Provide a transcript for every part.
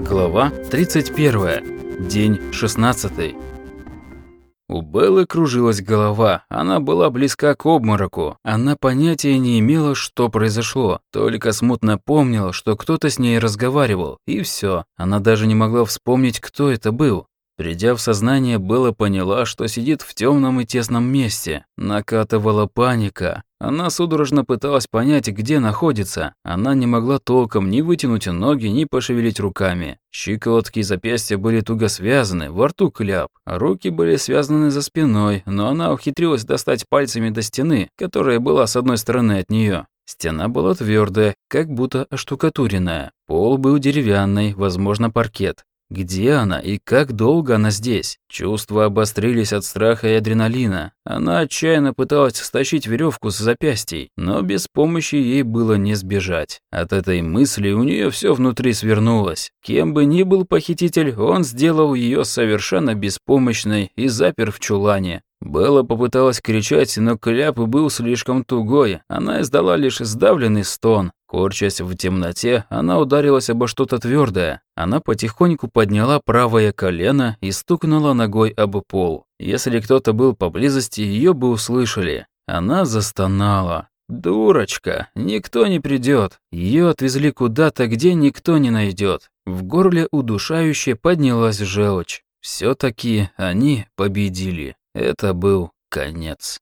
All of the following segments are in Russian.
Глава 31. День 16. У Беллы кружилась голова, она была близка к обмороку. Она понятия не имела, что произошло, только смутно помнила, что кто-то с ней разговаривал, и все. Она даже не могла вспомнить, кто это был. Придя в сознание, Белла поняла, что сидит в темном и тесном месте. Накатывала паника. Она судорожно пыталась понять, где находится. Она не могла толком ни вытянуть ноги, ни пошевелить руками. Щиколотки и запястья были туго связаны, во рту кляп. Руки были связаны за спиной, но она ухитрилась достать пальцами до стены, которая была с одной стороны от нее. Стена была твердая, как будто оштукатуренная. Пол был деревянный, возможно, паркет. Где она и как долго она здесь? Чувства обострились от страха и адреналина. Она отчаянно пыталась стащить веревку с запястьей, но без помощи ей было не сбежать. От этой мысли у нее все внутри свернулось. Кем бы ни был похититель, он сделал ее совершенно беспомощной и запер в чулане. Белла попыталась кричать, но кляп был слишком тугой. Она издала лишь сдавленный стон. Корчась в темноте, она ударилась обо что-то твердое. Она потихоньку подняла правое колено и стукнула ногой об пол. Если кто-то был поблизости, ее бы услышали. Она застонала. Дурочка, никто не придет. Ее отвезли куда-то, где никто не найдет. В горле удушающе поднялась желчь. все таки они победили. Это был конец.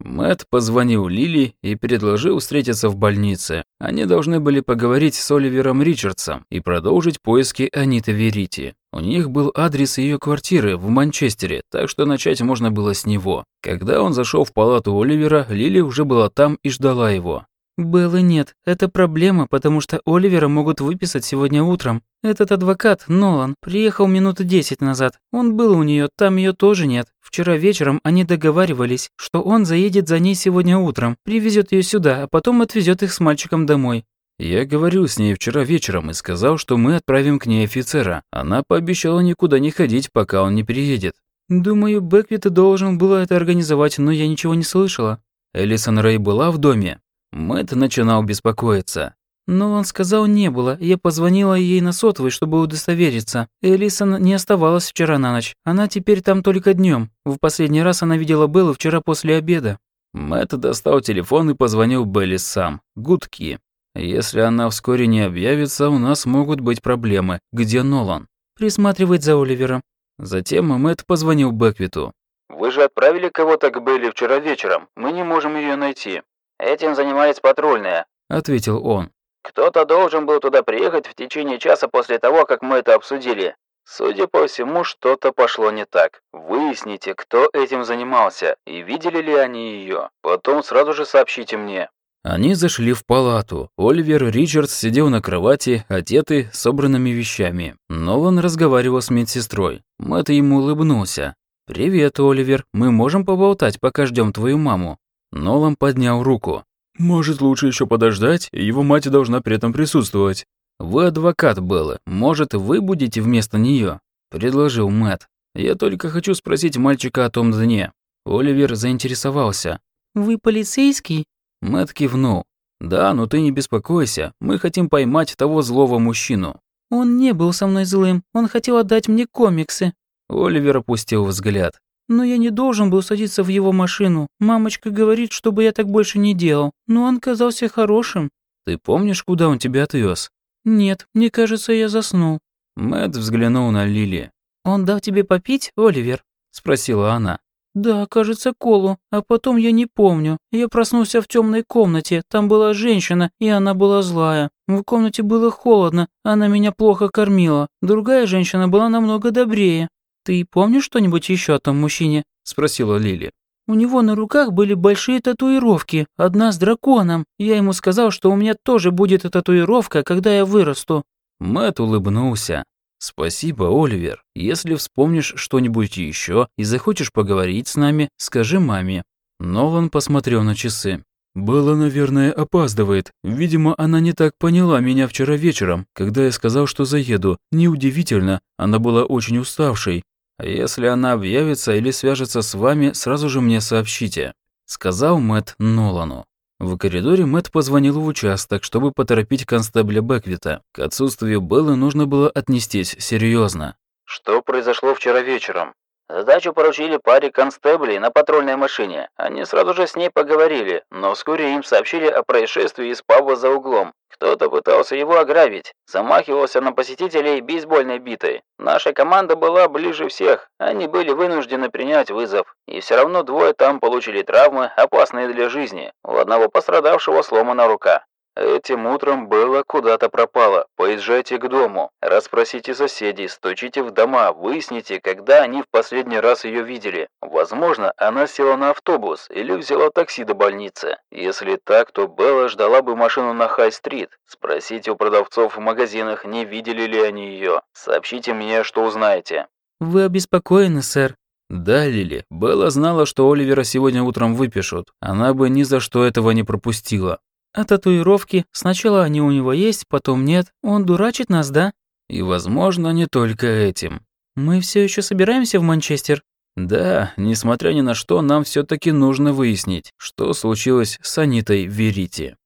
Мэт позвонил Лили и предложил встретиться в больнице. Они должны были поговорить с Оливером Ричардсом и продолжить поиски Аниты Верити. У них был адрес ее квартиры в Манчестере, так что начать можно было с него. Когда он зашел в палату Оливера, Лили уже была там и ждала его. «Беллы нет. Это проблема, потому что Оливера могут выписать сегодня утром. Этот адвокат, Нолан, приехал минуты десять назад. Он был у нее, там ее тоже нет. Вчера вечером они договаривались, что он заедет за ней сегодня утром, привезет ее сюда, а потом отвезет их с мальчиком домой. Я говорил с ней вчера вечером и сказал, что мы отправим к ней офицера. Она пообещала никуда не ходить, пока он не приедет. Думаю, Бэквит должен был это организовать, но я ничего не слышала. Элисон Рэй была в доме? Мэтт начинал беспокоиться. Но он сказал, не было. Я позвонила ей на сотовый, чтобы удостовериться. Элисон не оставалась вчера на ночь. Она теперь там только днем. В последний раз она видела Беллу вчера после обеда. Мэтт достал телефон и позвонил Белли сам. Гудки. Если она вскоре не объявится, у нас могут быть проблемы. Где Нолан? Присматривать за Оливером. Затем Мэтт позвонил Бэквиту. «Вы же отправили кого-то к Белли вчера вечером. Мы не можем ее найти». «Этим занимается патрульная», — ответил он. «Кто-то должен был туда приехать в течение часа после того, как мы это обсудили. Судя по всему, что-то пошло не так. Выясните, кто этим занимался и видели ли они ее. Потом сразу же сообщите мне». Они зашли в палату. Оливер Ричардс сидел на кровати, одетый, собранными вещами. Нолан разговаривал с медсестрой. Мэтт ему улыбнулся. «Привет, Оливер. Мы можем поболтать, пока ждем твою маму?» Нолан поднял руку. «Может, лучше еще подождать? Его мать должна при этом присутствовать». «Вы адвокат, Белла. Может, вы будете вместо нее? предложил Мэт. «Я только хочу спросить мальчика о том дне». Оливер заинтересовался. «Вы полицейский?» Мэт кивнул. «Да, но ты не беспокойся. Мы хотим поймать того злого мужчину». «Он не был со мной злым. Он хотел отдать мне комиксы». Оливер опустил взгляд. Но я не должен был садиться в его машину. Мамочка говорит, чтобы я так больше не делал. Но он казался хорошим. Ты помнишь, куда он тебя отвез? Нет, мне кажется, я заснул. Мэт взглянул на Лили. Он дал тебе попить, Оливер? спросила она. Да, кажется, колу. А потом я не помню. Я проснулся в темной комнате. Там была женщина, и она была злая. В комнате было холодно. Она меня плохо кормила. Другая женщина была намного добрее. «Ты помнишь что-нибудь еще о том мужчине?» – спросила Лили. «У него на руках были большие татуировки, одна с драконом. Я ему сказал, что у меня тоже будет татуировка, когда я вырасту». Мэт улыбнулся. «Спасибо, Оливер. Если вспомнишь что-нибудь еще и захочешь поговорить с нами, скажи маме». Нолан посмотрел на часы. «Белла, наверное, опаздывает. Видимо, она не так поняла меня вчера вечером, когда я сказал, что заеду. Неудивительно, она была очень уставшей. «Если она объявится или свяжется с вами, сразу же мне сообщите», — сказал Мэтт Нолану. В коридоре Мэтт позвонил в участок, чтобы поторопить констебля Беквита. К отсутствию Беллы нужно было отнестись серьезно. Что произошло вчера вечером? Задачу поручили паре констеблей на патрульной машине. Они сразу же с ней поговорили, но вскоре им сообщили о происшествии из паба за углом. Кто-то пытался его ограбить, замахивался на посетителей бейсбольной битой. Наша команда была ближе всех, они были вынуждены принять вызов. И все равно двое там получили травмы, опасные для жизни. У одного пострадавшего сломана рука. Этим утром Белла куда-то пропала. Поезжайте к дому, расспросите соседей, стучите в дома, выясните, когда они в последний раз ее видели. Возможно, она села на автобус или взяла такси до больницы. Если так, то Белла ждала бы машину на Хай-стрит. Спросите у продавцов в магазинах, не видели ли они ее. Сообщите мне, что узнаете. Вы обеспокоены, сэр. Да, Лили, Белла знала, что Оливера сегодня утром выпишут. Она бы ни за что этого не пропустила. А татуировки, сначала они у него есть, потом нет. Он дурачит нас, да? И, возможно, не только этим. Мы все еще собираемся в Манчестер? Да, несмотря ни на что, нам все таки нужно выяснить, что случилось с Анитой Верити.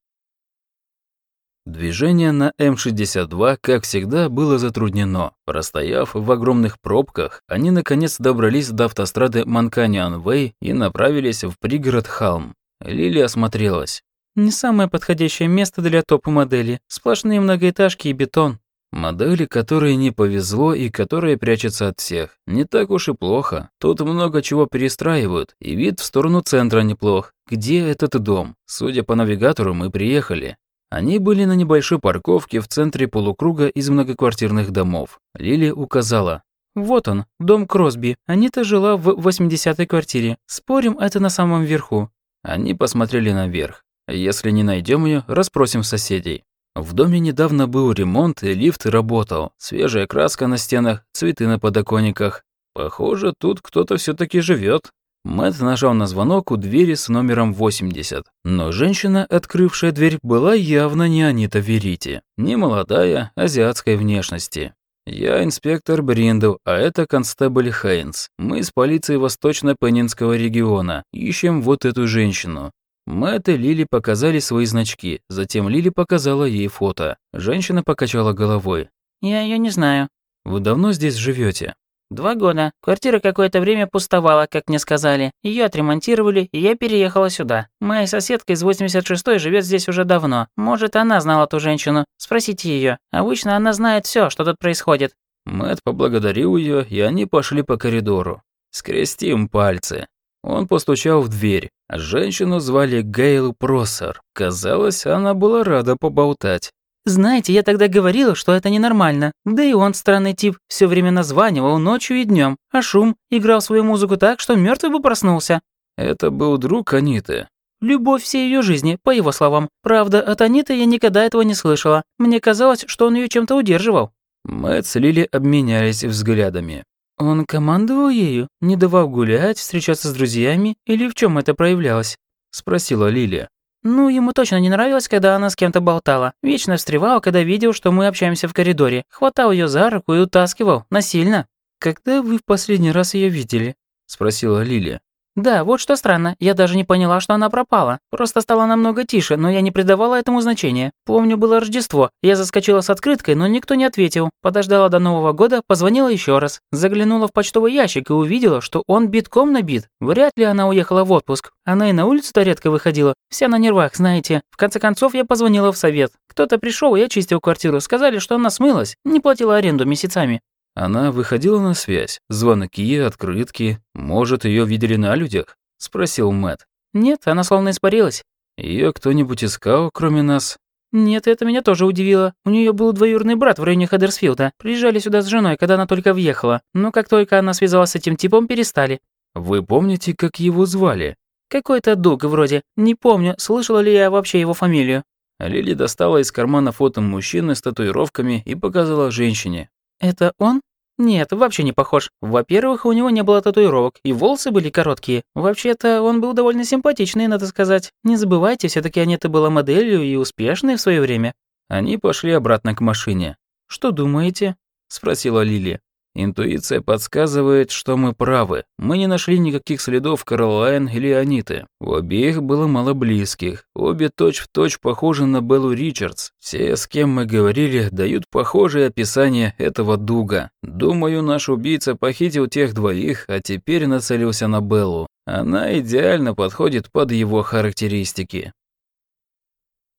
Движение на М-62, как всегда, было затруднено. Простояв в огромных пробках, они наконец добрались до автострады Манканиан-Вэй и направились в пригород Халм. Лили осмотрелась. Не самое подходящее место для топ-модели. Сплошные многоэтажки и бетон. Модели, которой не повезло и которая прячется от всех. Не так уж и плохо. Тут много чего перестраивают, и вид в сторону центра неплох. Где этот дом? Судя по навигатору, мы приехали. Они были на небольшой парковке в центре полукруга из многоквартирных домов. Лили указала. «Вот он, дом Кросби. Анита жила в 80-й квартире. Спорим, это на самом верху». Они посмотрели наверх. Если не найдем ее, расспросим соседей. В доме недавно был ремонт, и лифт работал. Свежая краска на стенах, цветы на подоконниках. Похоже, тут кто-то все таки живет. Мэтт нажал на звонок у двери с номером 80. Но женщина, открывшая дверь, была явно не Анита Верити. Не молодая, азиатской внешности. «Я инспектор Бриндл, а это констебль Хейнс. Мы из полиции Восточно-Пеннинского региона. Ищем вот эту женщину. Мэтт и Лили показали свои значки, затем Лили показала ей фото. Женщина покачала головой. «Я ее не знаю». «Вы давно здесь живете? «Два года. Квартира какое-то время пустовала, как мне сказали. Ее отремонтировали, и я переехала сюда. Моя соседка из 86-й живет здесь уже давно. Может, она знала ту женщину. Спросите ее. Обычно она знает все, что тут происходит». Мэтт поблагодарил ее, и они пошли по коридору. «Скрестим пальцы». Он постучал в дверь. Женщину звали Гейл Просер. Казалось, она была рада поболтать. «Знаете, я тогда говорила, что это ненормально. Да и он странный тип, все время названивал ночью и днем, а шум играл свою музыку так, что мертвый бы проснулся». Это был друг Аниты. Любовь всей ее жизни, по его словам. Правда, от Аниты я никогда этого не слышала. Мне казалось, что он ее чем-то удерживал. Мэтт с Лили обменялись взглядами. Он командовал ею, не давал гулять, встречаться с друзьями, или в чем это проявлялось? Спросила Лилия. Ну, ему точно не нравилось, когда она с кем-то болтала. Вечно встревал, когда видел, что мы общаемся в коридоре. Хватал ее за руку и утаскивал. Насильно. «Когда вы в последний раз ее видели?» Спросила Лилия. Да, вот что странно, я даже не поняла, что она пропала. Просто стала намного тише, но я не придавала этому значения. Помню, было Рождество. Я заскочила с открыткой, но никто не ответил. Подождала до Нового года, позвонила еще раз. Заглянула в почтовый ящик и увидела, что он битком набит. Вряд ли она уехала в отпуск. Она и на улицу-то редко выходила. Вся на нервах, знаете. В конце концов, я позвонила в совет. Кто-то пришел и очистил квартиру. Сказали, что она смылась. Не платила аренду месяцами. Она выходила на связь. Звонки, открытки. Может, ее видели на людях? Спросил Мэт. Нет, она словно испарилась. Ее кто-нибудь искал, кроме нас? Нет, это меня тоже удивило. У нее был двоюродный брат в районе Хаддерсфилда. Приезжали сюда с женой, когда она только въехала. Но как только она связалась с этим типом, перестали. Вы помните, как его звали? Какой-то Дуг вроде. Не помню, слышала ли я вообще его фамилию. Лили достала из кармана фото мужчины с татуировками и показала женщине. «Это он?» «Нет, вообще не похож. Во-первых, у него не было татуировок, и волосы были короткие. Вообще-то, он был довольно симпатичный, надо сказать. Не забывайте, все таки Анета была моделью и успешной в свое время». Они пошли обратно к машине. «Что думаете?» – спросила Лили. Интуиция подсказывает, что мы правы. Мы не нашли никаких следов Каролайн или Аниты. У обеих было мало близких. Обе точь-в-точь точь похожи на Беллу Ричардс. Все, с кем мы говорили, дают похожее описание этого дуга. Думаю, наш убийца похитил тех двоих, а теперь нацелился на Беллу. Она идеально подходит под его характеристики.